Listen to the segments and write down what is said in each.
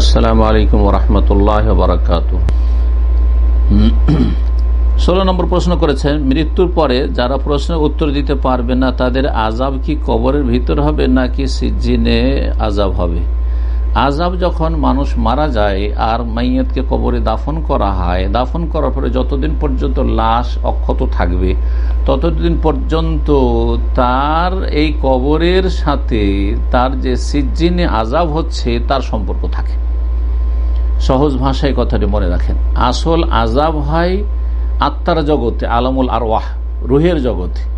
আসসালামু আলাইকুম রহমতুল্লাহ বারকাত ষোলো নম্বর প্রশ্ন করেছেন, মৃত্যুর পরে যারা প্রশ্নের উত্তর দিতে পারবে না, তাদের আজাব কি কবরের ভিতর হবে নাকি সিজিনে আজাব হবে? আজাব যখন মানুষ মারা যায় আর মাইয়তকে কবরে দাফন করা হয়, দাফন করার পরে যতদিন পর্যন্ত লাশ অক্ষত থাকবে, ততদিন পর্যন্ত তার এই কবরের সাথে তার যে সিজিনে আজাব হচ্ছে, তার সম্পর্ক থাকে। সহজ ভাষায় কথাটি মনে রাখেন। আসল আজাব হয় আত্মার জগতে, আলমুল আর ওয়াহ রুহের জগতে।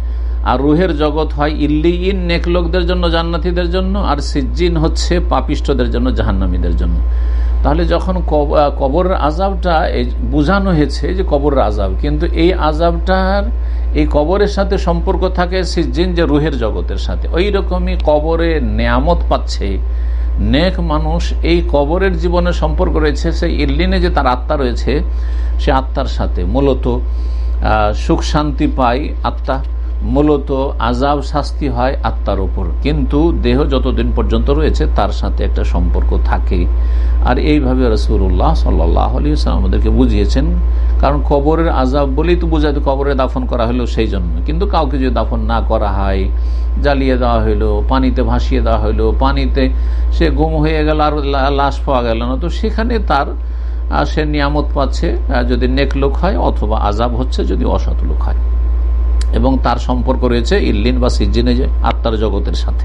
আর রুহের জগৎ হয় ইল্লিইন নেক লোকদের জন্য, জান্নাতিদের জন্য, আর সিজ্জিন হচ্ছে পাপিষ্টদের জন্য, জাহান্নামীদের জন্য। তাহলে যখন কবর আজাবটা বোঝানো হয়েছে যে কবর আজাব কিন্তু এই আজাবটার এই কবরের সাথে সম্পর্ক থাকে সিজ্জিন যে রুহের জগতের সাথে। ওই রকমই কবরে নেয়ামত পাচ্ছে। নেক মানুষ এই কবরের জীবনের সম্পর্ক রয়েছে, সেই ইল্লিনে যে তার আত্মা রয়েছে, সে আত্মার সাথে। মূলত সুখ শান্তি পায় আত্মা। মূলত আজাব শাস্তি হয় আত্মার উপর। কিন্তু দেহ যতদিন পর্যন্ত রয়েছে, তার সাথে একটা সম্পর্ক থাকে। আর এইভাবে রসুল্লাহ সাল্লাহ আলী আমাদেরকে বুঝিয়েছেন, কারণ কবরের আজাব বলেই তো বোঝায় কবরে দাফন করা হলো সেই জন্য। কিন্তু কাউকে যদি দাফন না করা হয়, জ্বালিয়ে দেওয়া হলো, পানিতে ভাসিয়ে দেওয়া হলো, পানিতে সে গুম হয়ে গেল, আর লাশ পাওয়া গেল না, তো সেখানে তার সে নিয়ামত পাচ্ছে যদি নেক লোক হয় অথবা আজাব হচ্ছে যদি অসৎ লোক হয়। এবং তার সম্পর্ক রয়েছে ইল্লিন বা সিজিনে আত্মার জগতের সাথে।